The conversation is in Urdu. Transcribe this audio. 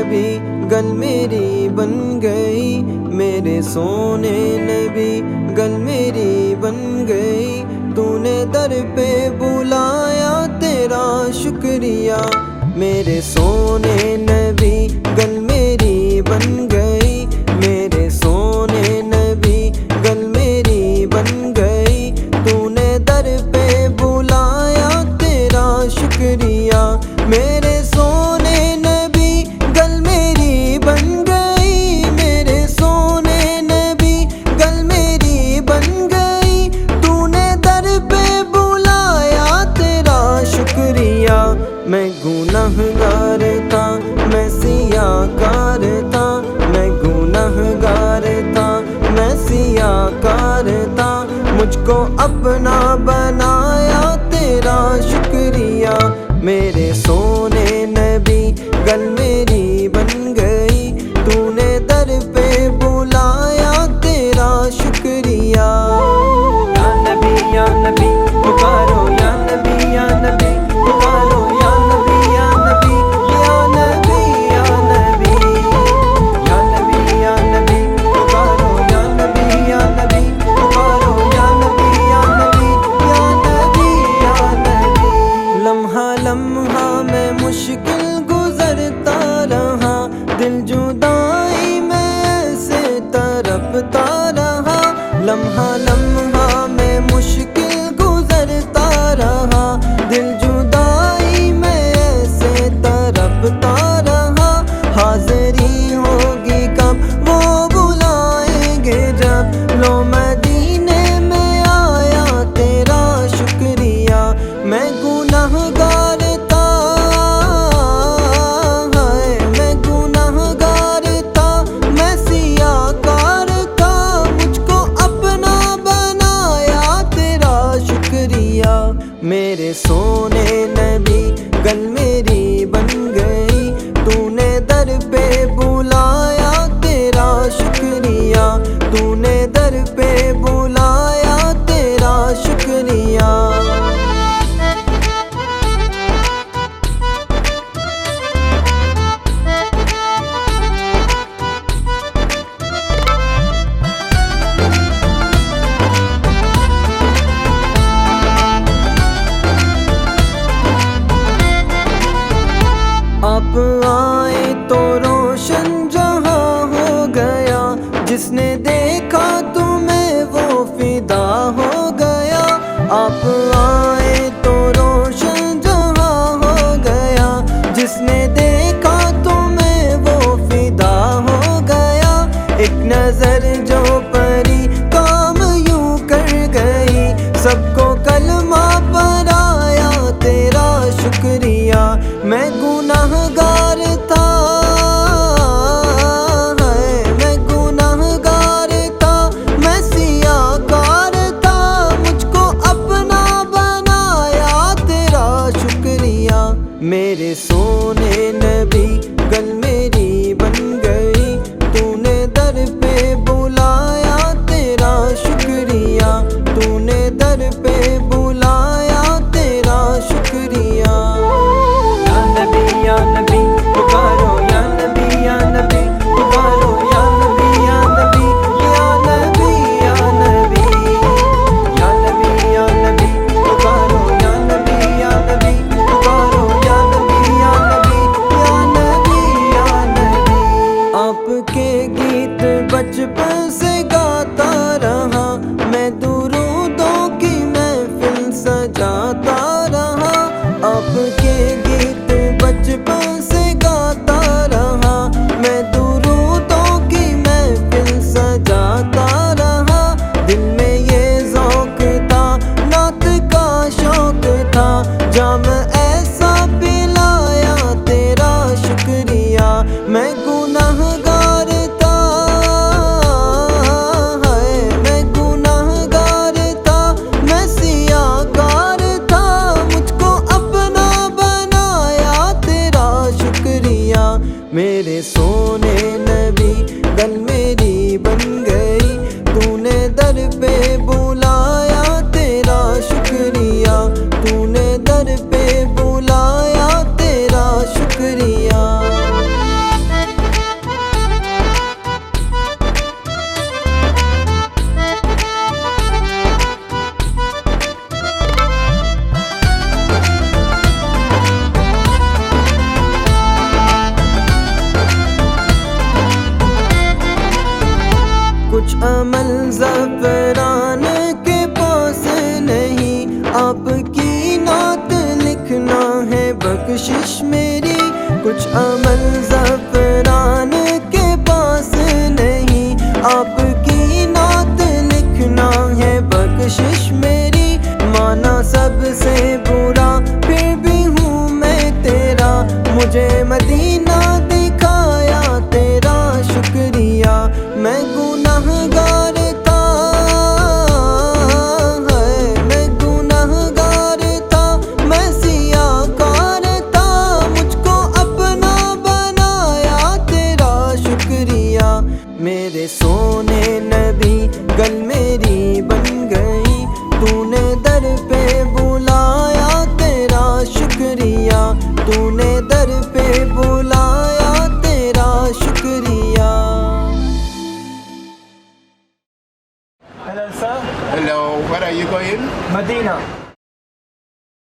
نبی، گل میری بن گئی۔ میرے سونے نبی، گل میری بن گئی۔ تو نے در پہ بلایا تیرا شکریہ۔ میرے سونے نبی، گل میری بن گئی۔ کرتا مجھ کو اپنا بنایا تیرا شکریہ۔ میرے سونے نبی، گل میری بن گئی۔ تو نے در پہ memory جس نے دیکھا تمہیں وہ فدا ہو گیا۔ ایک نظر جو پری کام یوں کر گئی، سب کو سجاتا رہا۔ اب کے گیت بچپن నేనవి గన్మ بخشش میری، کچھ عمل زفران کے پاس نہیں۔ آپ کی نعت لکھنا ہے بخشش میری۔ مانا سب سے برا پھر بھی ہوں میں تیرا۔ مجھے مدینہ دکھایا تیرا شکریہ۔ میں eres.